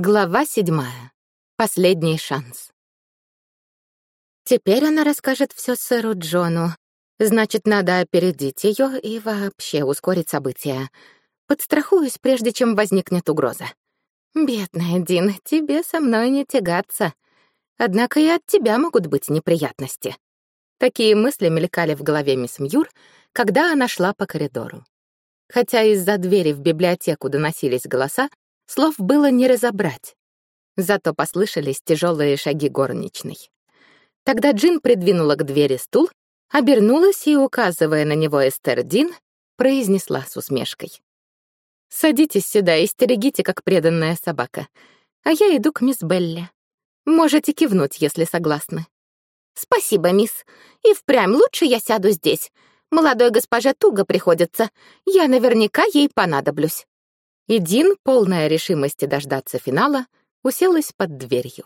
Глава седьмая. Последний шанс. Теперь она расскажет все сэру Джону. Значит, надо опередить ее и вообще ускорить события. Подстрахуюсь, прежде чем возникнет угроза. Бедная Дин, тебе со мной не тягаться. Однако и от тебя могут быть неприятности. Такие мысли мелькали в голове мисс Мьюр, когда она шла по коридору. Хотя из-за двери в библиотеку доносились голоса, Слов было не разобрать. Зато послышались тяжелые шаги горничной. Тогда Джин придвинула к двери стул, обернулась и, указывая на него Эстер Дин, произнесла с усмешкой. «Садитесь сюда и стерегите, как преданная собака. А я иду к мисс Белли. Можете кивнуть, если согласны». «Спасибо, мисс. И впрямь лучше я сяду здесь. Молодой госпоже туго приходится. Я наверняка ей понадоблюсь». И Дин, полная решимости дождаться финала, уселась под дверью.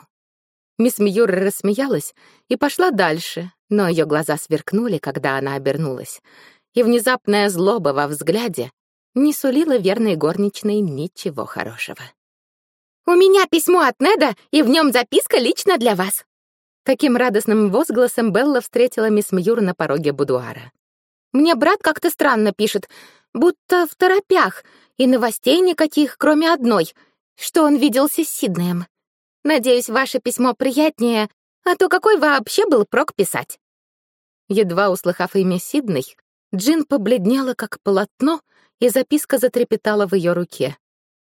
Мисс Мьюр рассмеялась и пошла дальше, но ее глаза сверкнули, когда она обернулась, и внезапная злоба во взгляде не сулила верной горничной ничего хорошего. «У меня письмо от Неда, и в нем записка лично для вас!» Таким радостным возгласом Белла встретила мисс Мьюр на пороге будуара. «Мне брат как-то странно пишет, будто в торопях, и новостей никаких, кроме одной, что он виделся с Сиднеем. Надеюсь, ваше письмо приятнее, а то какой вообще был прок писать?» Едва услыхав имя Сидней, Джин побледнела, как полотно, и записка затрепетала в ее руке.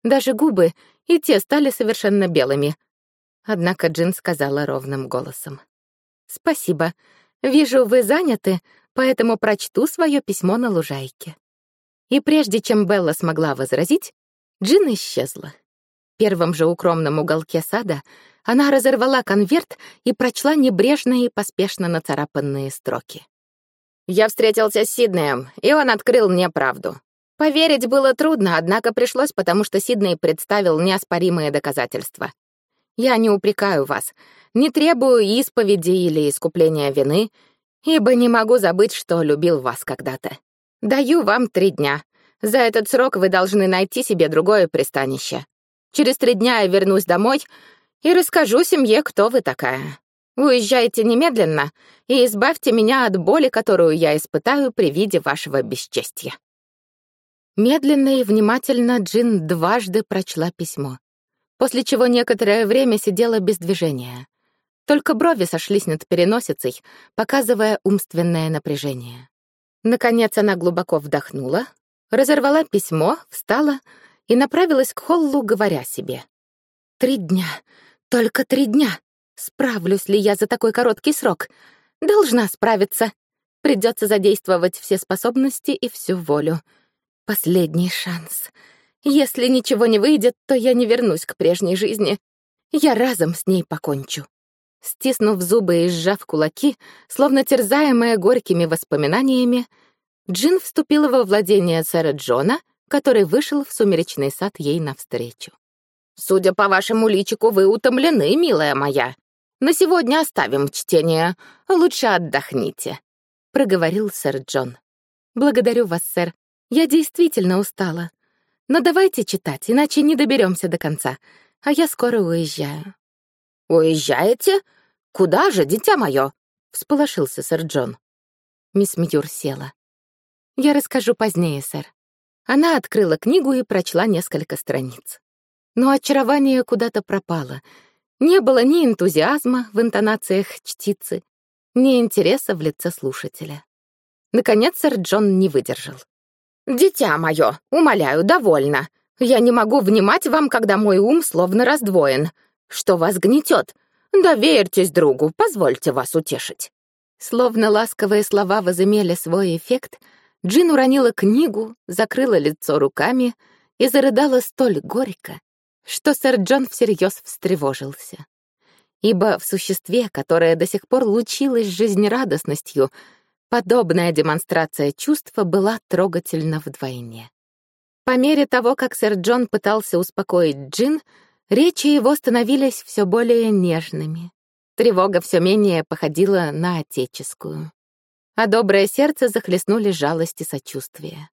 Даже губы и те стали совершенно белыми. Однако Джин сказала ровным голосом. «Спасибо. Вижу, вы заняты, поэтому прочту свое письмо на лужайке». И прежде чем Белла смогла возразить, Джин исчезла. В первом же укромном уголке сада она разорвала конверт и прочла небрежные и поспешно нацарапанные строки. «Я встретился с Сиднеем, и он открыл мне правду. Поверить было трудно, однако пришлось, потому что Сидней представил неоспоримые доказательства. Я не упрекаю вас, не требую исповеди или искупления вины, ибо не могу забыть, что любил вас когда-то. Даю вам три дня. За этот срок вы должны найти себе другое пристанище. Через три дня я вернусь домой и расскажу семье, кто вы такая. Уезжайте немедленно и избавьте меня от боли, которую я испытаю при виде вашего бесчестия». Медленно и внимательно Джин дважды прочла письмо, после чего некоторое время сидела без движения. Только брови сошлись над переносицей, показывая умственное напряжение. Наконец она глубоко вдохнула, разорвала письмо, встала и направилась к холлу, говоря себе. «Три дня, только три дня. Справлюсь ли я за такой короткий срок? Должна справиться. Придется задействовать все способности и всю волю. Последний шанс. Если ничего не выйдет, то я не вернусь к прежней жизни. Я разом с ней покончу». Стиснув зубы и сжав кулаки, словно терзаемая горькими воспоминаниями, Джин вступила во владение сэра Джона, который вышел в сумеречный сад ей навстречу. «Судя по вашему личику, вы утомлены, милая моя. На сегодня оставим чтение. Лучше отдохните», — проговорил сэр Джон. «Благодарю вас, сэр. Я действительно устала. Но давайте читать, иначе не доберемся до конца, а я скоро уезжаю». «Уезжаете? Куда же, дитя мое?» — всполошился сэр Джон. Мисс Мьюр села. «Я расскажу позднее, сэр». Она открыла книгу и прочла несколько страниц. Но очарование куда-то пропало. Не было ни энтузиазма в интонациях чтицы, ни интереса в лице слушателя. Наконец сэр Джон не выдержал. «Дитя мое, умоляю, довольно. Я не могу внимать вам, когда мой ум словно раздвоен. Что вас гнетет? Доверьтесь другу, позвольте вас утешить». Словно ласковые слова возымели свой эффект, Джин уронила книгу, закрыла лицо руками и зарыдала столь горько, что сэр Джон всерьез встревожился. Ибо в существе, которое до сих пор лучилось жизнерадостностью, подобная демонстрация чувства была трогательна вдвойне. По мере того, как сэр Джон пытался успокоить Джин, Речи его становились все более нежными. Тревога все менее походила на отеческую. А доброе сердце захлестнули жалость и сочувствие.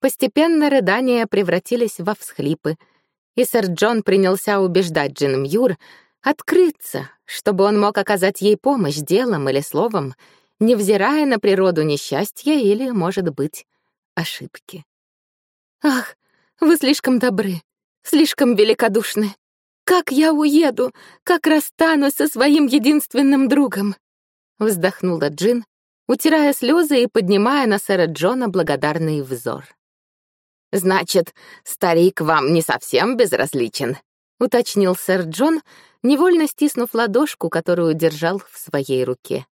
Постепенно рыдания превратились во всхлипы, и сэр Джон принялся убеждать Джин Мьюр открыться, чтобы он мог оказать ей помощь делом или словом, невзирая на природу несчастья или, может быть, ошибки. «Ах, вы слишком добры, слишком великодушны. Как я уеду, как расстанусь со своим единственным другом!» Вздохнула Джин, утирая слезы и поднимая на сэра Джона благодарный взор. «Значит, старик вам не совсем безразличен», — уточнил сэр Джон, невольно стиснув ладошку, которую держал в своей руке.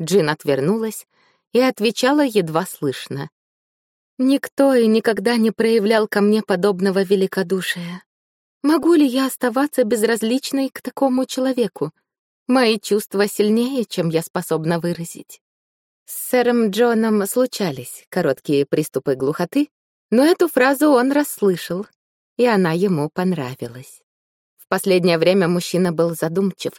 Джин отвернулась и отвечала едва слышно. «Никто и никогда не проявлял ко мне подобного великодушия. Могу ли я оставаться безразличной к такому человеку? Мои чувства сильнее, чем я способна выразить». С сэром Джоном случались короткие приступы глухоты, но эту фразу он расслышал, и она ему понравилась. В последнее время мужчина был задумчив,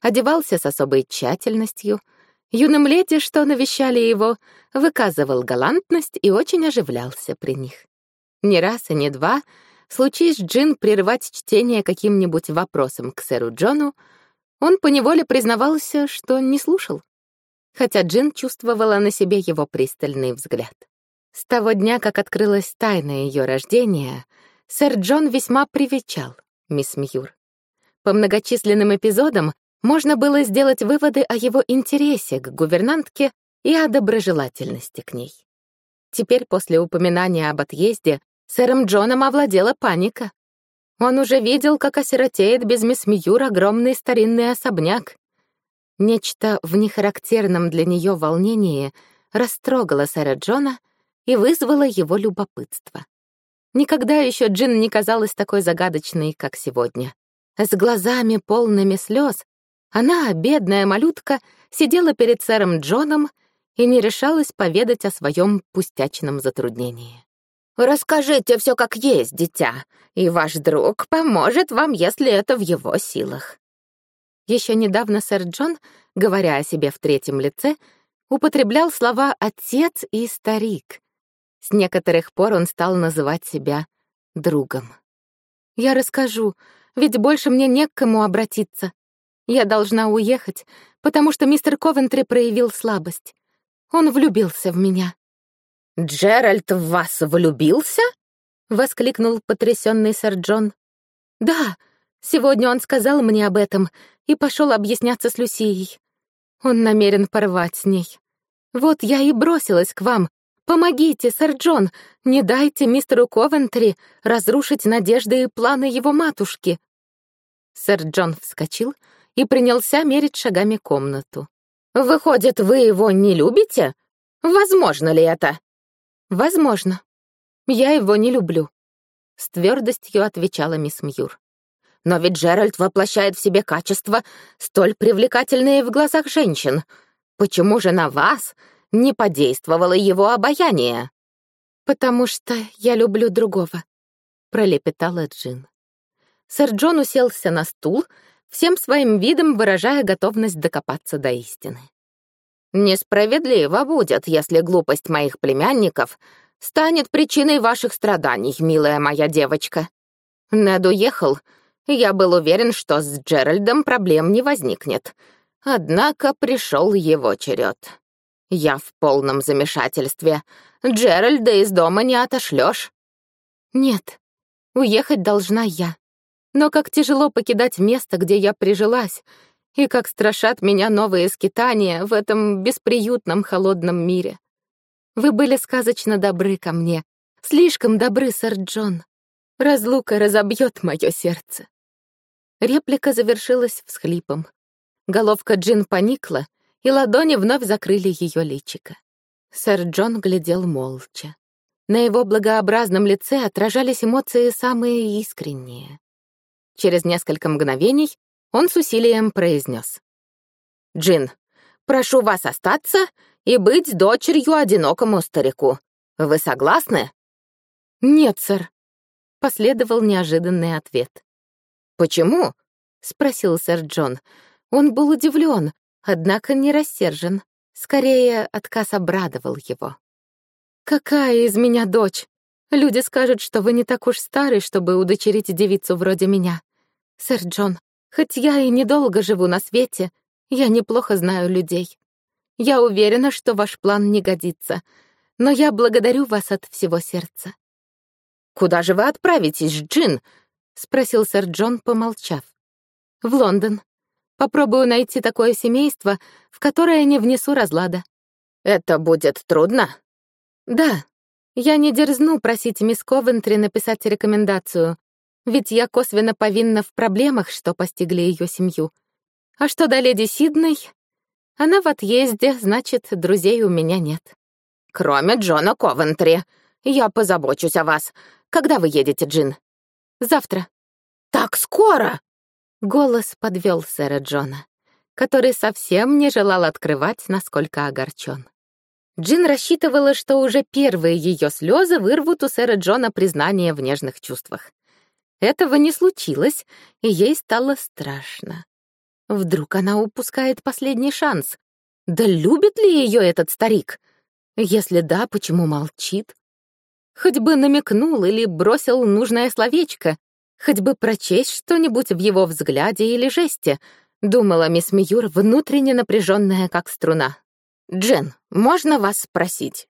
одевался с особой тщательностью — Юным леди, что навещали его, выказывал галантность и очень оживлялся при них. Ни раз и ни два, случись Джин прервать чтение каким-нибудь вопросом к сэру Джону, он поневоле признавался, что не слушал, хотя Джин чувствовала на себе его пристальный взгляд. С того дня, как открылась тайна ее рождения, сэр Джон весьма привечал мисс Мьюр. По многочисленным эпизодам можно было сделать выводы о его интересе к гувернантке и о доброжелательности к ней. Теперь, после упоминания об отъезде, сэром Джоном овладела паника. Он уже видел, как осиротеет без мисс Мьюр огромный старинный особняк. Нечто в нехарактерном для нее волнении растрогало сэра Джона и вызвало его любопытство. Никогда еще Джин не казалась такой загадочной, как сегодня. С глазами полными слез она, бедная малютка, сидела перед сэром Джоном и не решалась поведать о своем пустячном затруднении. «Расскажите все как есть, дитя, и ваш друг поможет вам, если это в его силах». Еще недавно сэр Джон, говоря о себе в третьем лице, употреблял слова «отец» и «старик». С некоторых пор он стал называть себя другом. «Я расскажу, ведь больше мне не к кому обратиться», я должна уехать, потому что мистер Ковентри проявил слабость. Он влюбился в меня. «Джеральд в вас влюбился?» — воскликнул потрясенный сэр Джон. «Да, сегодня он сказал мне об этом и пошел объясняться с Люсией. Он намерен порвать с ней. Вот я и бросилась к вам. Помогите, сэр Джон, не дайте мистеру Ковентри разрушить надежды и планы его матушки». Сэр Джон вскочил, и принялся мерить шагами комнату. «Выходит, вы его не любите? Возможно ли это?» «Возможно. Я его не люблю», — с твердостью отвечала мисс Мьюр. «Но ведь Джеральд воплощает в себе качества, столь привлекательные в глазах женщин. Почему же на вас не подействовало его обаяние?» «Потому что я люблю другого», — пролепетала Джин. Сэр Джон уселся на стул всем своим видом выражая готовность докопаться до истины. «Несправедливо будет, если глупость моих племянников станет причиной ваших страданий, милая моя девочка. Нед уехал, я был уверен, что с Джеральдом проблем не возникнет. Однако пришел его черед. Я в полном замешательстве. Джеральда из дома не отошлешь. Нет, уехать должна я. Но как тяжело покидать место, где я прижилась, и как страшат меня новые скитания в этом бесприютном холодном мире. Вы были сказочно добры ко мне, слишком добры, сэр Джон. Разлука разобьет мое сердце. Реплика завершилась всхлипом. Головка Джин поникла, и ладони вновь закрыли ее личико. Сэр Джон глядел молча. На его благообразном лице отражались эмоции самые искренние. Через несколько мгновений он с усилием произнес. «Джин, прошу вас остаться и быть дочерью одинокому старику. Вы согласны?» «Нет, сэр», — последовал неожиданный ответ. «Почему?» — спросил сэр Джон. Он был удивлен, однако не рассержен. Скорее, отказ обрадовал его. «Какая из меня дочь? Люди скажут, что вы не так уж стары, чтобы удочерить девицу вроде меня. Сэр Джон, хоть я и недолго живу на свете, я неплохо знаю людей. Я уверена, что ваш план не годится, но я благодарю вас от всего сердца. «Куда же вы отправитесь, Джин?» — спросил сэр Джон, помолчав. «В Лондон. Попробую найти такое семейство, в которое не внесу разлада». «Это будет трудно?» «Да. Я не дерзну просить мисс Ковентри написать рекомендацию, ведь я косвенно повинна в проблемах, что постигли ее семью. А что до леди Сидней? Она в отъезде, значит, друзей у меня нет». «Кроме Джона Ковентри. Я позабочусь о вас. Когда вы едете, Джин?» «Завтра». «Так скоро?» Голос подвел сэра Джона, который совсем не желал открывать, насколько огорчен. Джин рассчитывала, что уже первые ее слезы вырвут у сэра Джона признание в нежных чувствах. Этого не случилось, и ей стало страшно. Вдруг она упускает последний шанс. Да любит ли ее этот старик? Если да, почему молчит? Хоть бы намекнул или бросил нужное словечко, хоть бы прочесть что-нибудь в его взгляде или жесте, думала мисс Миюр, внутренне напряженная, как струна. «Джен, можно вас спросить?»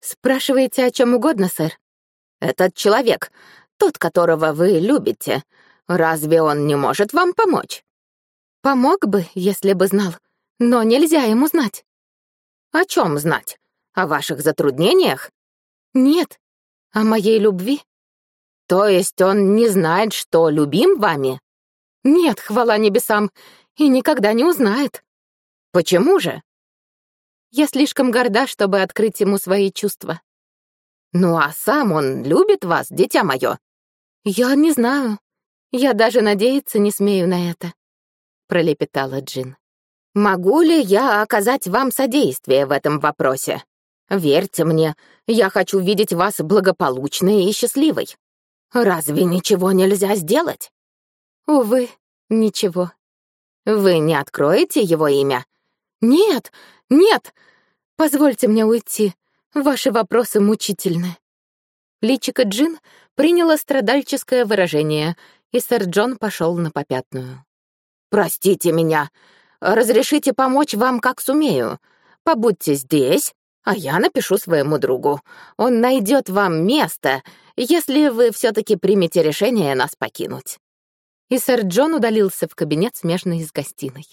«Спрашиваете о чем угодно, сэр?» «Этот человек, тот, которого вы любите, разве он не может вам помочь?» «Помог бы, если бы знал, но нельзя ему знать». «О чем знать? О ваших затруднениях?» «Нет, о моей любви? То есть он не знает, что любим вами? Нет, хвала небесам, и никогда не узнает. Почему же? Я слишком горда, чтобы открыть ему свои чувства. Ну а сам он любит вас, дитя мое? Я не знаю. Я даже надеяться не смею на это, пролепетала Джин. Могу ли я оказать вам содействие в этом вопросе? Верьте мне, я хочу видеть вас благополучной и счастливой. Разве ничего нельзя сделать? Увы, ничего. Вы не откроете его имя? Нет, нет! Позвольте мне уйти. Ваши вопросы мучительны. Личико Джин приняло страдальческое выражение, и сэр Джон пошел на попятную. «Простите меня. Разрешите помочь вам, как сумею. Побудьте здесь, а я напишу своему другу. Он найдет вам место, если вы все-таки примете решение нас покинуть». И сэр Джон удалился в кабинет, смежный с гостиной.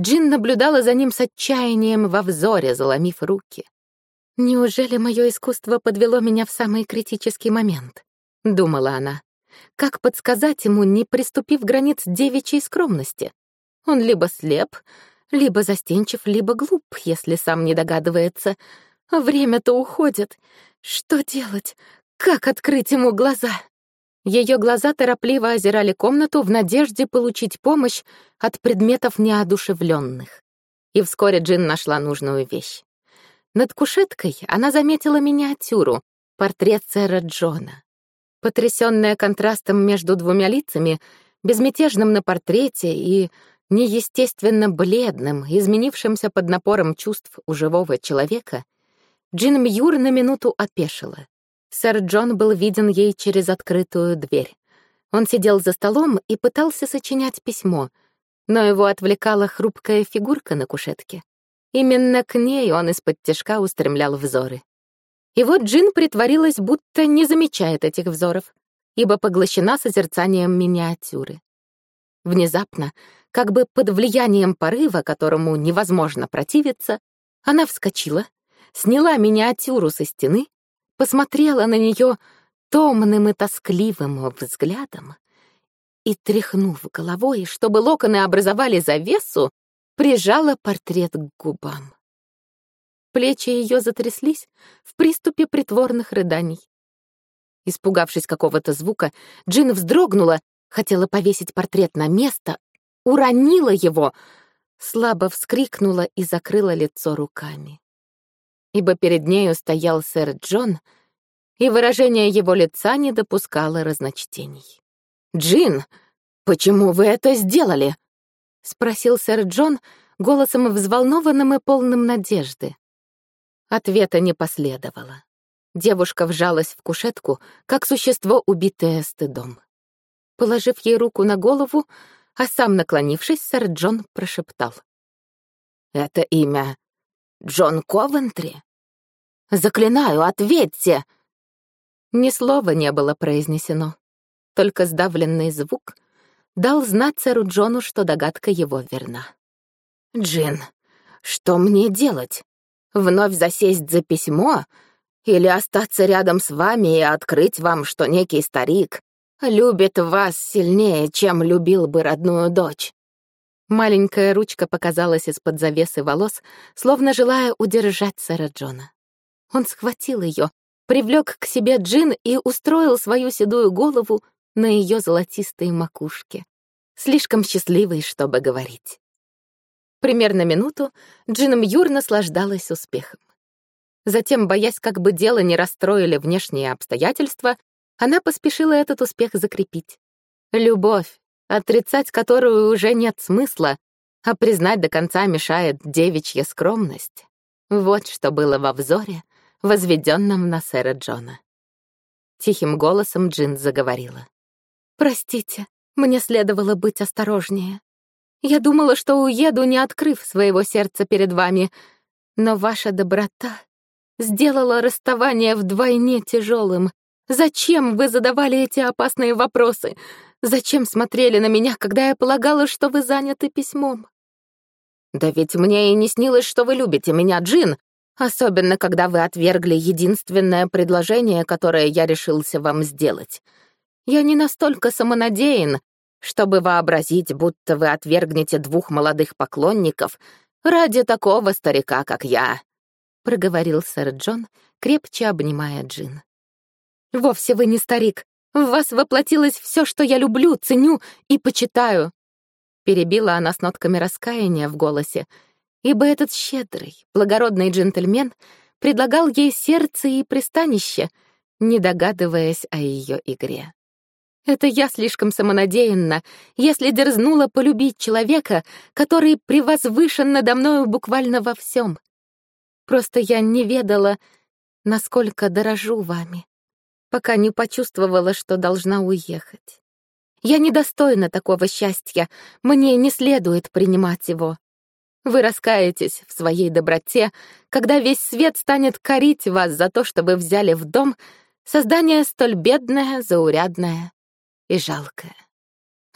Джин наблюдала за ним с отчаянием во взоре, заломив руки. «Неужели мое искусство подвело меня в самый критический момент?» — думала она. «Как подсказать ему, не приступив границ девичьей скромности? Он либо слеп, либо застенчив, либо глуп, если сам не догадывается. Время-то уходит. Что делать? Как открыть ему глаза? Ее глаза торопливо озирали комнату в надежде получить помощь от предметов неодушевленных. И вскоре Джин нашла нужную вещь. Над кушеткой она заметила миниатюру, портрет сэра Джона. Потрясённая контрастом между двумя лицами, безмятежным на портрете и неестественно бледным, изменившимся под напором чувств у живого человека, Джин Мьюр на минуту опешила. Сэр Джон был виден ей через открытую дверь. Он сидел за столом и пытался сочинять письмо, но его отвлекала хрупкая фигурка на кушетке. Именно к ней он из-под тяжка устремлял взоры. И вот Джин притворилась, будто не замечает этих взоров, ибо поглощена созерцанием миниатюры. Внезапно как бы под влиянием порыва, которому невозможно противиться, она вскочила, сняла миниатюру со стены, посмотрела на нее томным и тоскливым взглядом и, тряхнув головой, чтобы локоны образовали завесу, прижала портрет к губам. Плечи ее затряслись в приступе притворных рыданий. Испугавшись какого-то звука, Джин вздрогнула, хотела повесить портрет на место, уронила его, слабо вскрикнула и закрыла лицо руками. Ибо перед нею стоял сэр Джон, и выражение его лица не допускало разночтений. «Джин, почему вы это сделали?» — спросил сэр Джон голосом взволнованным и полным надежды. Ответа не последовало. Девушка вжалась в кушетку, как существо, убитое стыдом. Положив ей руку на голову, а сам, наклонившись, сэр Джон прошептал. «Это имя Джон Ковентри? Заклинаю, ответьте!» Ни слова не было произнесено, только сдавленный звук дал знать сэру Джону, что догадка его верна. «Джин, что мне делать? Вновь засесть за письмо или остаться рядом с вами и открыть вам, что некий старик любит вас сильнее, чем любил бы родную дочь?» Маленькая ручка показалась из-под завесы волос, словно желая удержать сэра Джона. Он схватил ее, привлек к себе Джин и устроил свою седую голову на ее золотистой макушке, слишком счастливой, чтобы говорить. Примерно минуту Джин Мьюр наслаждалась успехом. Затем, боясь, как бы дело не расстроили внешние обстоятельства, она поспешила этот успех закрепить. Любовь, отрицать которую уже нет смысла, а признать до конца мешает девичья скромность. Вот что было во взоре, возведенном на сэра Джона. Тихим голосом Джин заговорила. «Простите, мне следовало быть осторожнее. Я думала, что уеду, не открыв своего сердца перед вами, но ваша доброта сделала расставание вдвойне тяжелым. Зачем вы задавали эти опасные вопросы? Зачем смотрели на меня, когда я полагала, что вы заняты письмом? Да ведь мне и не снилось, что вы любите меня, Джин, особенно когда вы отвергли единственное предложение, которое я решился вам сделать. Я не настолько самонадеян, чтобы вообразить, будто вы отвергнете двух молодых поклонников ради такого старика, как я», — проговорил сэр Джон, крепче обнимая Джин. «Вовсе вы не старик. В вас воплотилось все, что я люблю, ценю и почитаю. Перебила она с нотками раскаяния в голосе, ибо этот щедрый, благородный джентльмен предлагал ей сердце и пристанище, не догадываясь о ее игре. Это я слишком самонадеянна, если дерзнула полюбить человека, который превозвышен надо мною буквально во всем. Просто я не ведала, насколько дорожу вами пока не почувствовала, что должна уехать. Я недостойна такого счастья, мне не следует принимать его. Вы раскаетесь в своей доброте, когда весь свет станет корить вас за то, что вы взяли в дом создание столь бедное, заурядное и жалкое.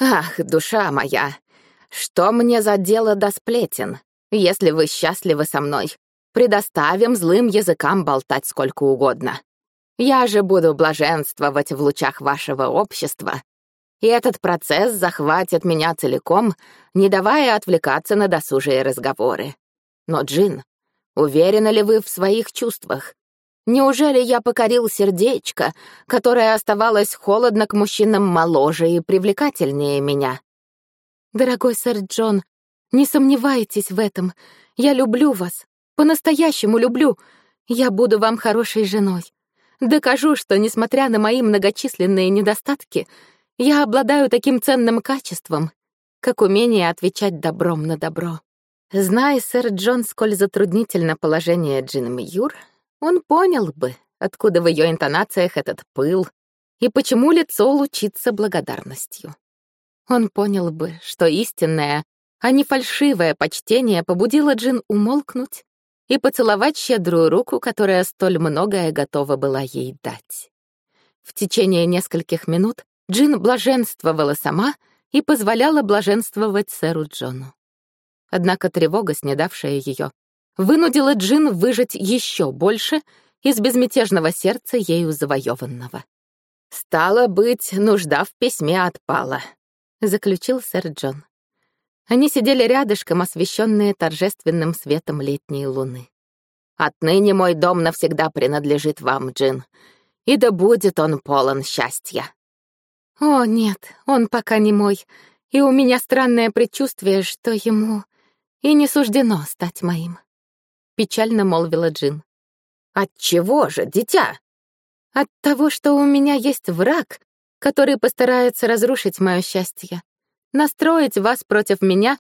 Ах, душа моя, что мне за дело до сплетен, если вы счастливы со мной? Предоставим злым языкам болтать сколько угодно. Я же буду блаженствовать в лучах вашего общества, и этот процесс захватит меня целиком, не давая отвлекаться на досужие разговоры. Но, Джин, уверены ли вы в своих чувствах? Неужели я покорил сердечко, которое оставалось холодно к мужчинам моложе и привлекательнее меня? Дорогой сэр Джон, не сомневайтесь в этом. Я люблю вас. По-настоящему люблю. Я буду вам хорошей женой. Докажу, что, несмотря на мои многочисленные недостатки, я обладаю таким ценным качеством, как умение отвечать добром на добро. Зная сэр Джон, сколь затруднительно положение Джин Мьюр, он понял бы, откуда в ее интонациях этот пыл и почему лицо лучится благодарностью. Он понял бы, что истинное, а не фальшивое почтение побудило Джин умолкнуть и поцеловать щедрую руку, которая столь многое готова была ей дать. В течение нескольких минут Джин блаженствовала сама и позволяла блаженствовать сэру Джону. Однако тревога, снедавшая ее, вынудила Джин выжать еще больше из безмятежного сердца ею завоеванного. «Стало быть, нужда в письме отпала», — заключил сэр Джон. Они сидели рядышком, освещенные торжественным светом летней луны. «Отныне мой дом навсегда принадлежит вам, Джин, и да будет он полон счастья». «О, нет, он пока не мой, и у меня странное предчувствие, что ему и не суждено стать моим», — печально молвила Джин. «От чего же, дитя?» «От того, что у меня есть враг, который постарается разрушить мое счастье настроить вас против меня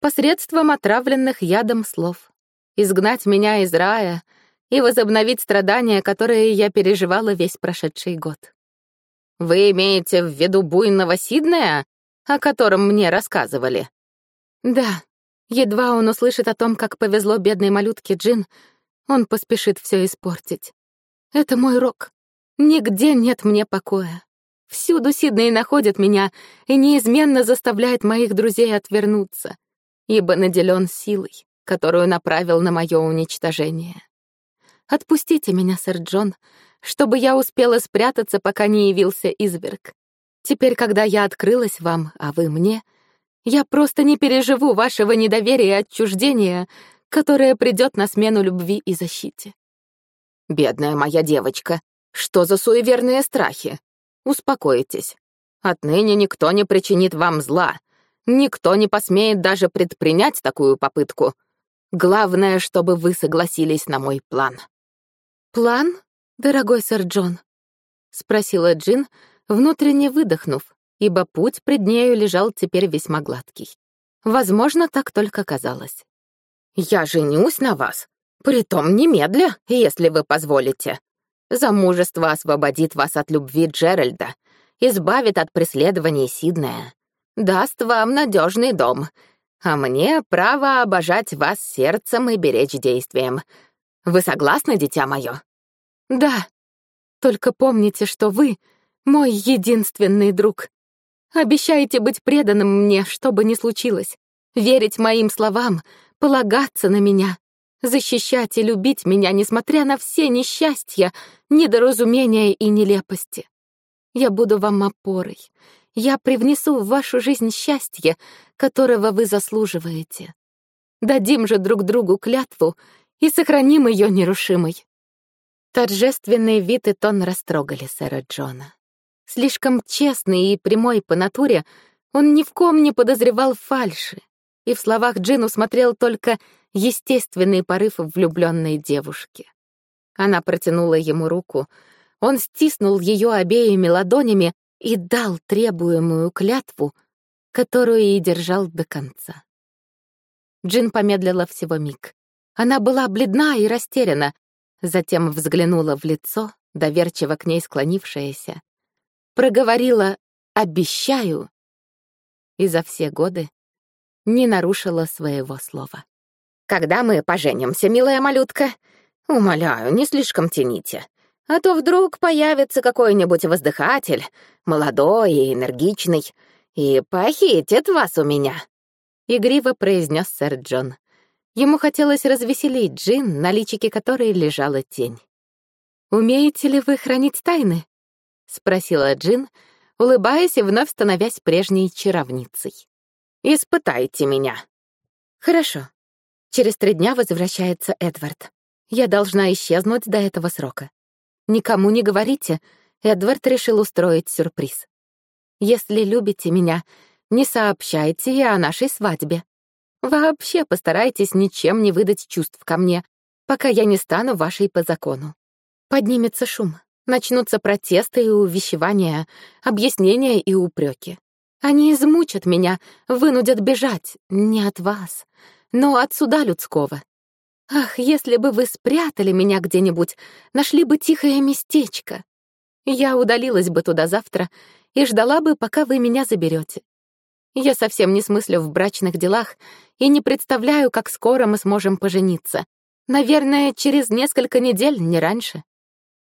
посредством отравленных ядом слов, изгнать меня из рая и возобновить страдания, которые я переживала весь прошедший год. Вы имеете в виду буйного Сиднея, о котором мне рассказывали? Да. Едва он услышит о том, как повезло бедной малютке Джин, он поспешит все испортить. Это мой рок. Нигде нет мне покоя. Всюду Сидней находит меня и неизменно заставляет моих друзей отвернуться, ибо наделен силой, которую направил на мое уничтожение. Отпустите меня, сэр Джон, чтобы я успела спрятаться, пока не явился изверг. Теперь, когда я открылась вам, а вы мне, я просто не переживу вашего недоверия и отчуждения, которое придет на смену любви и защите. Бедная моя девочка, что за суеверные страхи? Успокойтесь. Отныне никто не причинит вам зла. Никто не посмеет даже предпринять такую попытку. Главное, чтобы вы согласились на мой план. План? «Дорогой сэр Джон?» — спросила Джин, внутренне выдохнув, ибо путь пред нею лежал теперь весьма гладкий. Возможно, так только казалось. «Я женюсь на вас, притом немедля, если вы позволите. Замужество освободит вас от любви Джеральда, избавит от преследований Сиднея, даст вам надежный дом, а мне право обожать вас сердцем и беречь действием. Вы согласны, дитя мое?» Да. Только помните, что вы — мой единственный друг. Обещайте быть преданным мне, что бы ни случилось, верить моим словам, полагаться на меня, защищать и любить меня, несмотря на все несчастья, недоразумения и нелепости. Я буду вам опорой. Я привнесу в вашу жизнь счастье, которого вы заслуживаете. Дадим же друг другу клятву и сохраним ее нерушимой. Торжественный вид и тон растрогали сэра Джона. Слишком честный и прямой по натуре, он ни в ком не подозревал фальши, и в словах Джин усмотрел только естественный порыв влюбленной девушки. Она протянула ему руку, он стиснул ее обеими ладонями и дал требуемую клятву, которую и держал до конца. Джин помедлила всего миг. Она была бледна и растеряна, затем взглянула в лицо, доверчиво к ней склонившаяся, проговорила «обещаю» и за все годы не нарушила своего слова. «Когда мы поженимся, милая малютка? Умоляю, не слишком тяните, а то вдруг появится какой-нибудь воздыхатель, молодой и энергичный, и похитит вас у меня», — игриво произнес сэр Джон. Ему хотелось развеселить Джин, на личике которой лежала тень. «Умеете ли вы хранить тайны?» — спросила Джин, улыбаясь и вновь становясь прежней чаровницей. «Испытайте меня». «Хорошо. Через три дня возвращается Эдвард. Я должна исчезнуть до этого срока. Никому не говорите, Эдвард решил устроить сюрприз. Если любите меня, не сообщайте и о нашей свадьбе. Вообще постарайтесь ничем не выдать чувств ко мне, пока я не стану вашей по закону. Поднимется шум, начнутся протесты и увещевания, объяснения и упреки. Они измучат меня, вынудят бежать не от вас, но от суда людского. Ах, если бы вы спрятали меня где-нибудь, нашли бы тихое местечко. Я удалилась бы туда завтра и ждала бы, пока вы меня заберете. Я совсем не смыслю в брачных делах и не представляю, как скоро мы сможем пожениться. Наверное, через несколько недель, не раньше.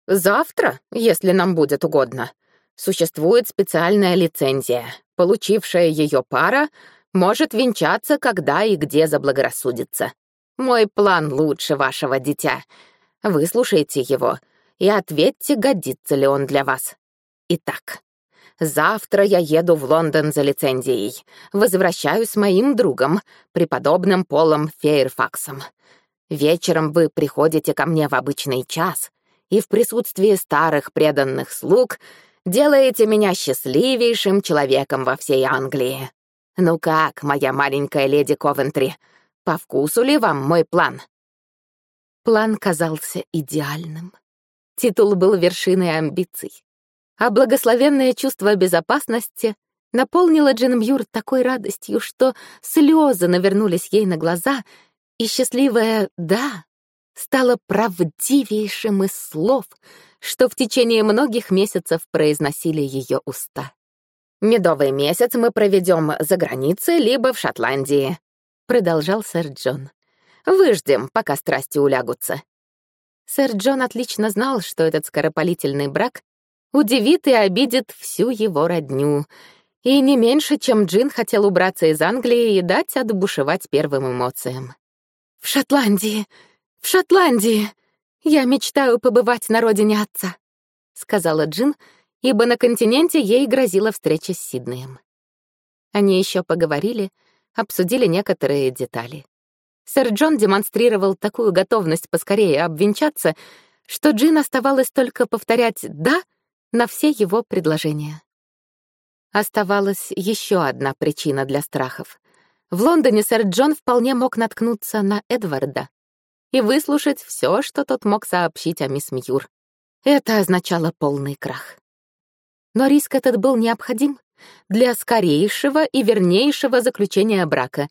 Завтра, если нам будет угодно. Существует специальная лицензия. Получившая ее пара может венчаться, когда и где заблагорассудится. Мой план лучше вашего дитя. Выслушайте его и ответьте, годится ли он для вас. Итак, Завтра я еду в Лондон за лицензией. Возвращаюсь с моим другом, преподобным Полом Фейрфаксом. Вечером вы приходите ко мне в обычный час и в присутствии старых преданных слуг делаете меня счастливейшим человеком во всей Англии. Ну как, моя маленькая леди Ковентри, по вкусу ли вам мой план?» План казался идеальным. Титул был вершиной амбиций а благословенное чувство безопасности наполнило Джин Мьюр такой радостью, что слезы навернулись ей на глаза, и счастливое «да» стало правдивейшим из слов, что в течение многих месяцев произносили ее уста. «Медовый месяц мы проведем за границей либо в Шотландии», — продолжал сэр Джон. «Выждем, пока страсти улягутся». Сэр Джон отлично знал, что этот скоропалительный брак удивит и обидит всю его родню, и не меньше, чем Джин хотел убраться из Англии и дать отбушевать первым эмоциям. «В Шотландии! В Шотландии! Я мечтаю побывать на родине отца», — сказала Джин, ибо на континенте ей грозила встреча с Сиднеем. Они еще поговорили, обсудили некоторые детали. Сэр Джон демонстрировал такую готовность поскорее обвенчаться, что Джин оставалось только повторять «да» на все его предложения. Оставалась еще одна причина для страхов. В Лондоне сэр Джон вполне мог наткнуться на Эдварда и выслушать все, что тот мог сообщить о мисс Мьюр. Это означало полный крах. Но риск этот был необходим для скорейшего и вернейшего заключения брака,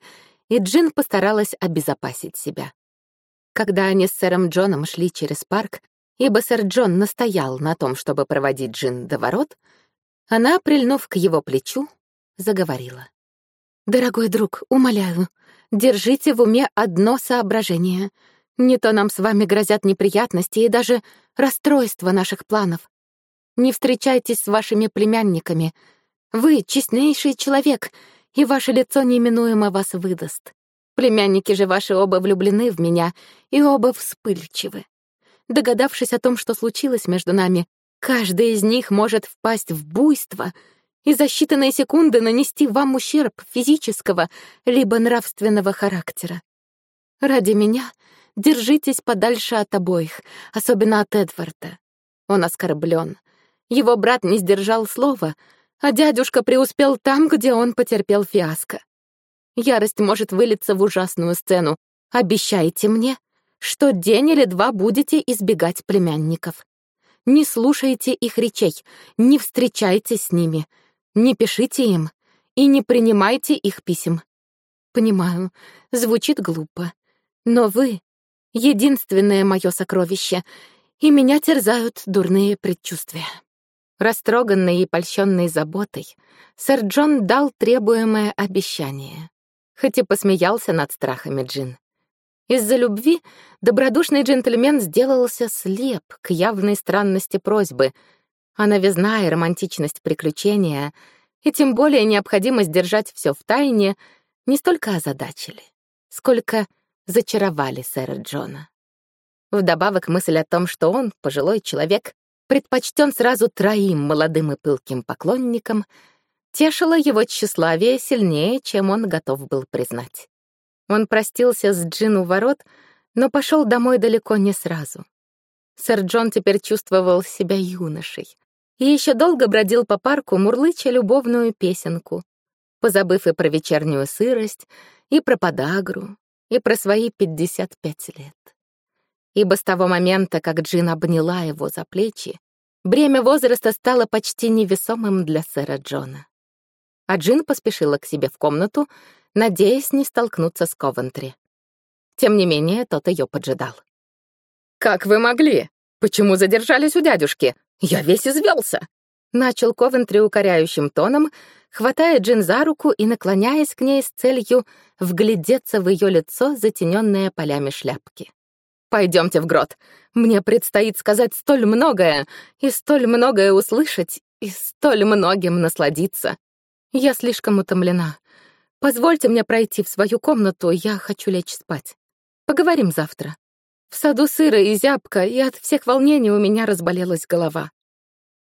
и Джин постаралась обезопасить себя. Когда они с сэром Джоном шли через парк, ибо сэр Джон настоял на том, чтобы проводить Джин до ворот, она, прильнув к его плечу, заговорила. «Дорогой друг, умоляю, держите в уме одно соображение. Не то нам с вами грозят неприятности и даже расстройство наших планов. Не встречайтесь с вашими племянниками. Вы — честнейший человек, и ваше лицо неминуемо вас выдаст. Племянники же ваши оба влюблены в меня и оба вспыльчивы. Догадавшись о том, что случилось между нами, каждый из них может впасть в буйство и за считанные секунды нанести вам ущерб физического либо нравственного характера. Ради меня держитесь подальше от обоих, особенно от Эдварда. Он оскорблен, его брат не сдержал слова, а дядюшка преуспел там, где он потерпел фиаско. Ярость может вылиться в ужасную сцену. Обещайте мне, что день или два будете избегать племянников. Не слушайте их речей, не встречайтесь с ними, не пишите им и не принимайте их писем. Понимаю, звучит глупо, но вы — единственное мое сокровище, и меня терзают дурные предчувствия. Растроганный и польщенный заботой, сэр Джон дал требуемое обещание, хоть и посмеялся над страхами Джин. Из-за любви добродушный джентльмен сделался слеп к явной странности просьбы, а новизна и романтичность приключения, и тем более необходимость держать все в тайне, не столько озадачили, сколько зачаровали сэра Джона. Вдобавок мысль о том, что он, пожилой человек, предпочтен сразу троим молодым и пылким поклонникам, тешило его тщеславие сильнее, чем он готов был признать. Он простился с Джин у ворот, но пошел домой далеко не сразу. Сэр Джон теперь чувствовал себя юношей и еще долго бродил по парку, мурлыча любовную песенку, позабыв и про вечернюю сырость, и про подагру, и про свои 55 лет ибо с того момента, как Джин обняла его за плечи, бремя возраста стало почти невесомым для сэра Джона. А Джин поспешила к себе в комнату, надеясь не столкнуться с Ковентри. Тем не менее, тот ее поджидал. «Как вы могли? Почему задержались у дядюшки? Я весь извелся!» Начал Ковентри укоряющим тоном, хватая Джин за руку и наклоняясь к ней с целью вглядеться в ее лицо, затененное полями шляпки. Пойдемте в грот. Мне предстоит сказать столь многое, и столь многое услышать, и столь многим насладиться. Я слишком утомлена. Позвольте мне пройти в свою комнату, я хочу лечь спать. Поговорим завтра. В саду сыро и зябко, и от всех волнений у меня разболелась голова.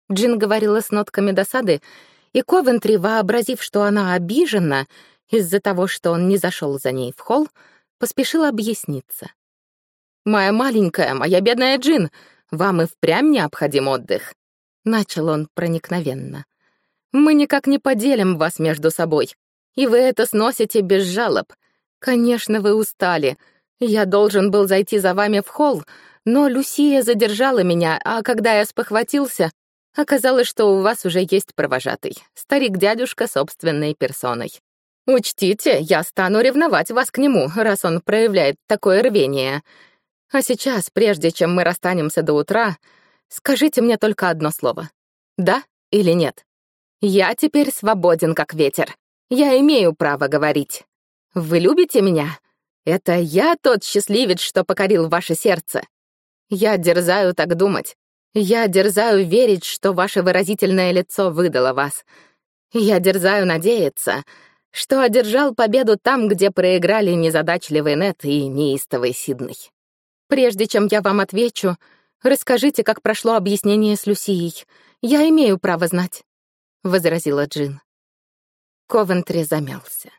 Джин говорила с нотками досады, и Ковентри, вообразив, что она обижена из-за того, что он не зашел за ней в холл, поспешил объясниться. «Моя маленькая, моя бедная Джин, вам и впрямь необходим отдых», — начал он проникновенно. «Мы никак не поделим вас между собой, и вы это сносите без жалоб. Конечно, вы устали. Я должен был зайти за вами в холл, но Люсия задержала меня, а когда я спохватился, оказалось, что у вас уже есть провожатый, старик-дядюшка собственной персоной. Учтите, я стану ревновать вас к нему, раз он проявляет такое рвение. А сейчас, прежде чем мы расстанемся до утра, скажите мне только одно слово. Да или нет? Я теперь свободен, как ветер. Я имею право говорить. Вы любите меня? Это я тот счастливец, что покорил ваше сердце. Я дерзаю так думать. Я дерзаю верить, что ваше выразительное лицо выдало вас. Я дерзаю надеяться, что одержал победу там, где проиграли незадачливый Нет и неистовый Сиднey. Прежде чем я вам отвечу, расскажите, как прошло объяснение с Люсией. Я имею право знать», — возразила Джин. Ковентри замялся.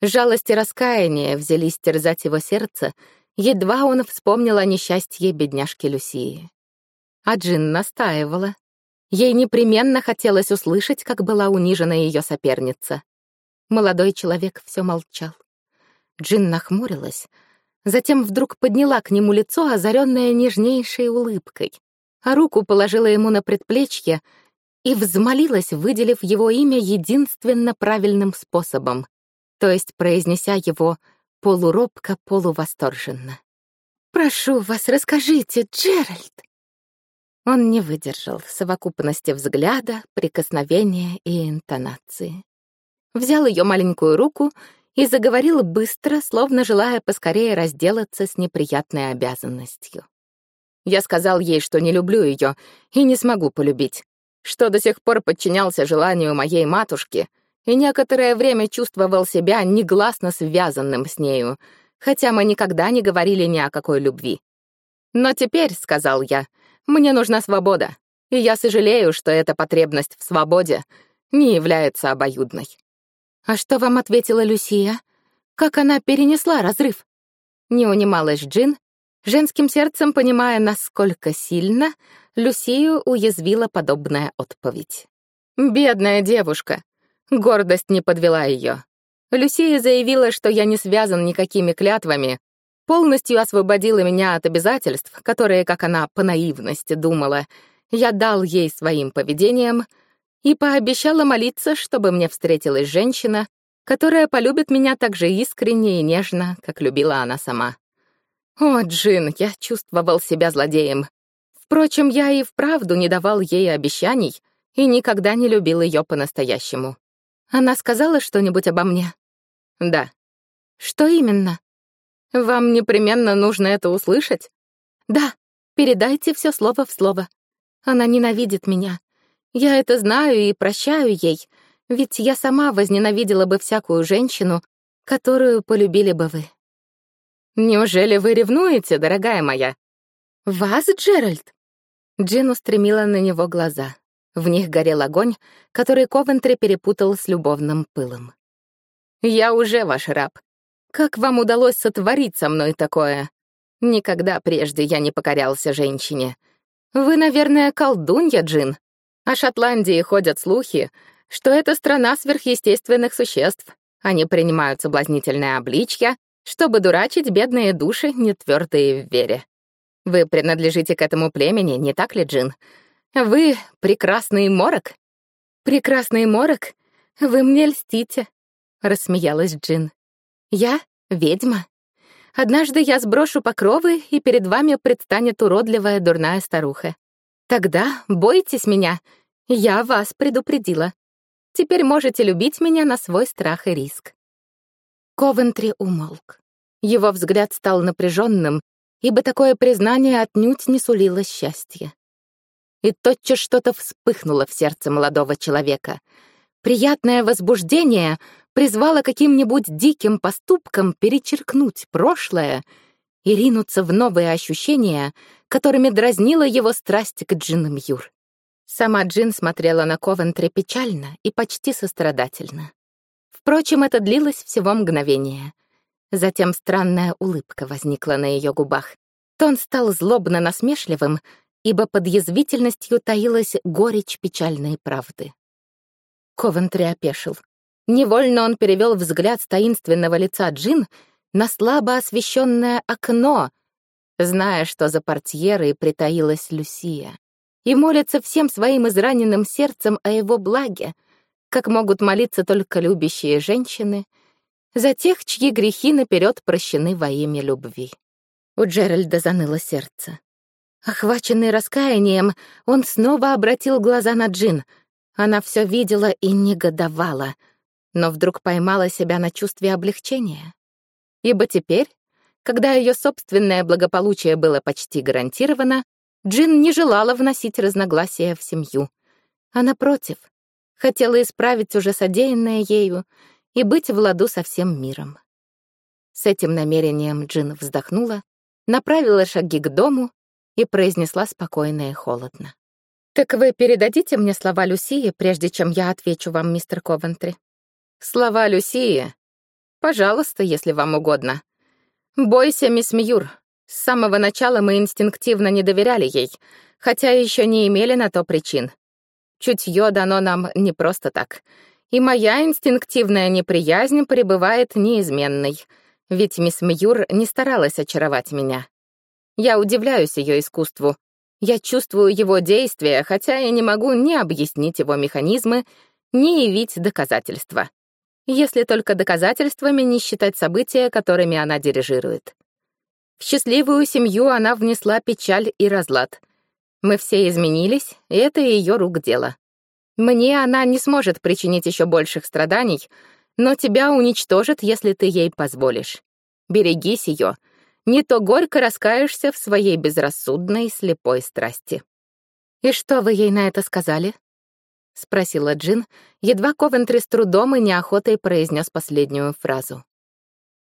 Жалость и раскаяние взялись терзать его сердце, едва он вспомнил о несчастье бедняжки Люсии. А Джин настаивала. Ей непременно хотелось услышать, как была унижена ее соперница. Молодой человек все молчал. Джин нахмурилась, затем вдруг подняла к нему лицо, озаренное нежнейшей улыбкой, а руку положила ему на предплечье и взмолилась, выделив его имя единственно правильным способом, то есть произнеся его полуробко, полувосторженно. «Прошу вас, расскажите, Джеральд!» Он не выдержал совокупности взгляда, прикосновения и интонации. Взял ее маленькую руку и заговорил быстро, словно желая поскорее разделаться с неприятной обязанностью. Я сказал ей, что не люблю ее и не смогу полюбить, что до сих пор подчинялся желанию моей матушки и некоторое время чувствовал себя негласно связанным с нею, хотя мы никогда не говорили ни о какой любви. Но теперь, — сказал я, — мне нужна свобода, и я сожалею, что эта потребность в свободе не является обоюдной. А что вам ответила Люсия? Как она перенесла разрыв? Не унималась Джин, женским сердцем понимая, насколько сильно Люсию уязвила подобная отповедь. Бедная девушка. Гордость не подвела ее. Люсия заявила, что я не связан никакими клятвами, полностью освободила меня от обязательств, которые, как она по наивности думала, я дал ей своим поведением и пообещала молиться, чтобы мне встретилась женщина, которая полюбит меня так же искренне и нежно, как любила она сама. О, Джин, я чувствовал себя злодеем. Впрочем, я и вправду не давал ей обещаний и никогда не любил ее по-настоящему. Она сказала что-нибудь обо мне? Да. Что именно? Вам непременно нужно это услышать? Да, передайте все слово в слово. Она ненавидит меня. Я это знаю и прощаю ей, ведь я сама возненавидела бы всякую женщину, которую полюбили бы вы. Неужели вы ревнуете, дорогая моя? Вас, Джеральд? Джин устремила на него глаза. В них горел огонь, который Ковентри перепутал с любовным пылом. «Я уже ваш раб, как вам удалось сотворить со мной такое? Никогда прежде я не покорялся женщине. Вы, наверное, колдунья, Джин. О Шотландии ходят слухи, что это страна сверхъестественных существ. Они принимают соблазнительное обличья, чтобы дурачить бедные души, не твердые в вере. Вы принадлежите к этому племени, не так ли, Джин? Вы — прекрасный морок? Прекрасный морок? Вы мне льстите, — рассмеялась Джин. Я — ведьма. Однажды я сброшу покровы, и перед вами предстанет уродливая дурная старуха. Тогда бойтесь меня. Я вас предупредила. Теперь можете любить меня на свой страх и риск. Ковентри умолк. Его взгляд стал напряженным, ибо такое признание отнюдь не сулило счастья. И тотчас что-то вспыхнуло в сердце молодого человека. Приятное возбуждение призвала каким-нибудь диким поступком перечеркнуть прошлое и ринуться в новые ощущения, которыми дразнила его страсть к Джин Мьюр. Сама Джин смотрела на Ковентри печально и почти сострадательно. Впрочем, это длилось всего мгновение. Затем странная улыбка возникла на ее губах. Тон стал злобно насмешливым, ибо под язвительностью таилась горечь печальной правды. Ковентри опешил. Невольно он перевел взгляд с таинственного лица Джин на слабо освещенное окно, зная, что за портьерой притаилась Люсия, и молится всем своим израненным сердцем о его благе, как могут молиться только любящие женщины, за тех, чьи грехи наперед прощены во имя любви. У Джеральда заныло сердце. Охваченный раскаянием, он снова обратил глаза на Джин. Она все видела и негодовала, но вдруг поймала себя на чувстве облегчения. Ибо теперь, когда ее собственное благополучие было почти гарантировано, Джин не желала вносить разногласия в семью. А напротив, хотела исправить уже содеянное ею и быть в ладу со всем миром. С этим намерением Джин вздохнула, направила шаги к дому и произнесла спокойно и холодно. «Так вы передадите мне слова Люсии, прежде чем я отвечу вам, мистер Ковентри?» «Слова Люсии? Пожалуйста, если вам угодно. Бойся, мисс Мьюр. С самого начала мы инстинктивно не доверяли ей, хотя еще не имели на то причин. Чутье дано нам не просто так. И моя инстинктивная неприязнь пребывает неизменной, ведь мисс Мьюр не старалась очаровать меня. Я удивляюсь ее искусству. Я чувствую его действия, хотя я не могу ни объяснить его механизмы, ни явить доказательства. Если только доказательствами не считать события, которыми она дирижирует. В счастливую семью она внесла печаль и разлад. Мы все изменились, и это ее рук дело. Мне она не сможет причинить еще больших страданий, но тебя уничтожит, если ты ей позволишь. Берегись ее, не то горько раскаешься в своей безрассудной слепой страсти. «И что вы ей на это сказали?» — спросила Джин, едва Ковентри с трудом и неохотой произнес последнюю фразу.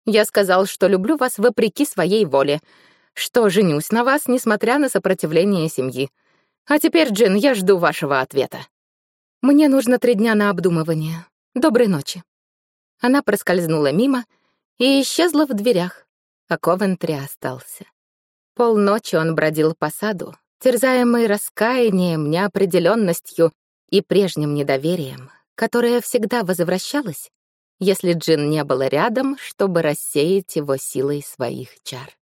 «Я сказал, что люблю вас вопреки своей воле, что женюсь на вас, несмотря на сопротивление семьи. А теперь, Джин, я жду вашего ответа. Мне нужно три дня на обдумывание. Доброй ночи». Она проскользнула мимо и исчезла в дверях, а Ковентри остался. Полночи он бродил по саду, терзаемый раскаянием, неопределенностью и прежним недоверием, которое всегда возвращалось, если Джин не было рядом, чтобы рассеять его силой своих чар.